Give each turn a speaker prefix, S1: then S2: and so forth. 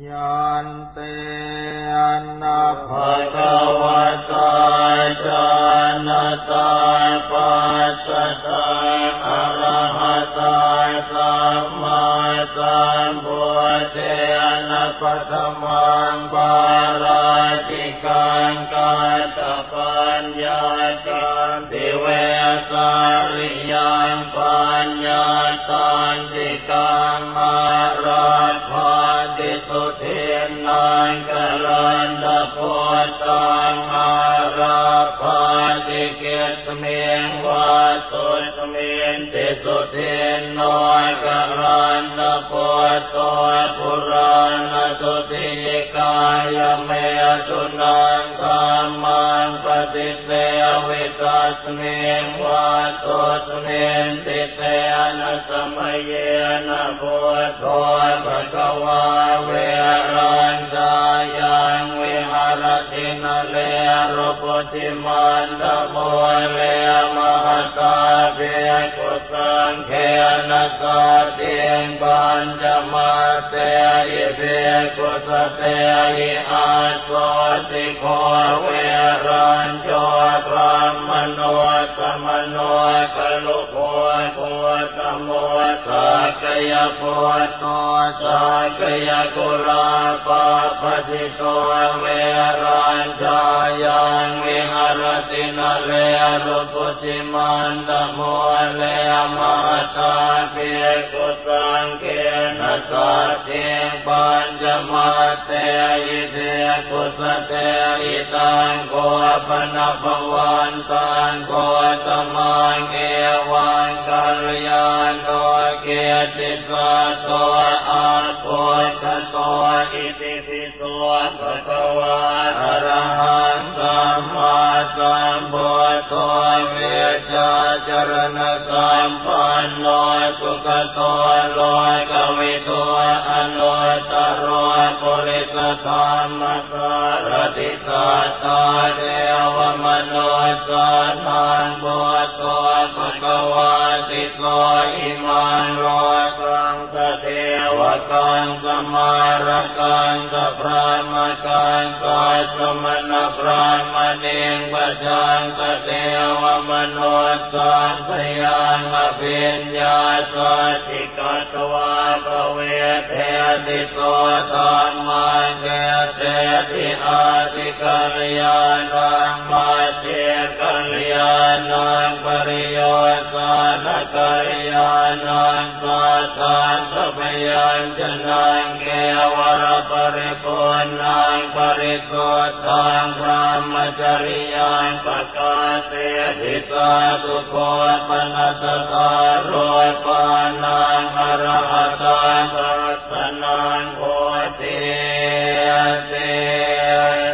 S1: ยันเตนะภะคะวะตาจานตาปัสสตาอรหะตาสัมมาสัมพุทเทนะปัสมังปาราติกังกาตปัญญาจันติเวสาริยังปัญญาตันติกังมารา นังกลันตะโพตังมาราภาติเกตเมงวาสุตเมนติสุเทนนอยกลันตะโพตัวปุราณสุติกายเมสุนังธรรมังปฏิเส ตัสเมวาสุตเมติเตนะสมัยเยนะโพธิภะคะวาเวรัญจายังวิหารตินะเลรปติมันตะโมเลมหตาเบกุสังเขนะกาเตียงปัญจมาเตยิเบกุสเตยิอาโสติโคเวรัญจพระมโน สมโนกลุโคโคตโมสักยโพโตสักยกุลาปาปฏิโตเวรัญจายังวิหารตินเรรุปติมันตโมเลาเปียกุสังเกนะสัตเทปัญจมาเตยิเทกุสเตอิตังโกปนะภวันตังโกตมังเอวังกัลยาณโนเกติกาโตอาโพธโตอิติปิโสภะคะวะอะระหังสัมมาสัมพุทโธเวชาจรณะ สุขตัวลอยกวิตัวอนุตตรปุริสธรรมสารติสาตาเดวมนุสสานังบุตโต ภะคะวะติโตอิมันโรกังสเทวกังสมารกังสพรามกังกัสมณพรามเนงปัจจังสเทวมโนสสาพยังอภิญญาสัจิกตวาภเวเทติโตธรรมังเก เตติอาติกัลยาณังมาเจกัลยาณังปริโยสานกัลยาณังสัตตังสัพยัญชนะเกวรปริปุณังปริสุทธังพระมจริยังปกาเสติสาตุโคปนัสตาโรปา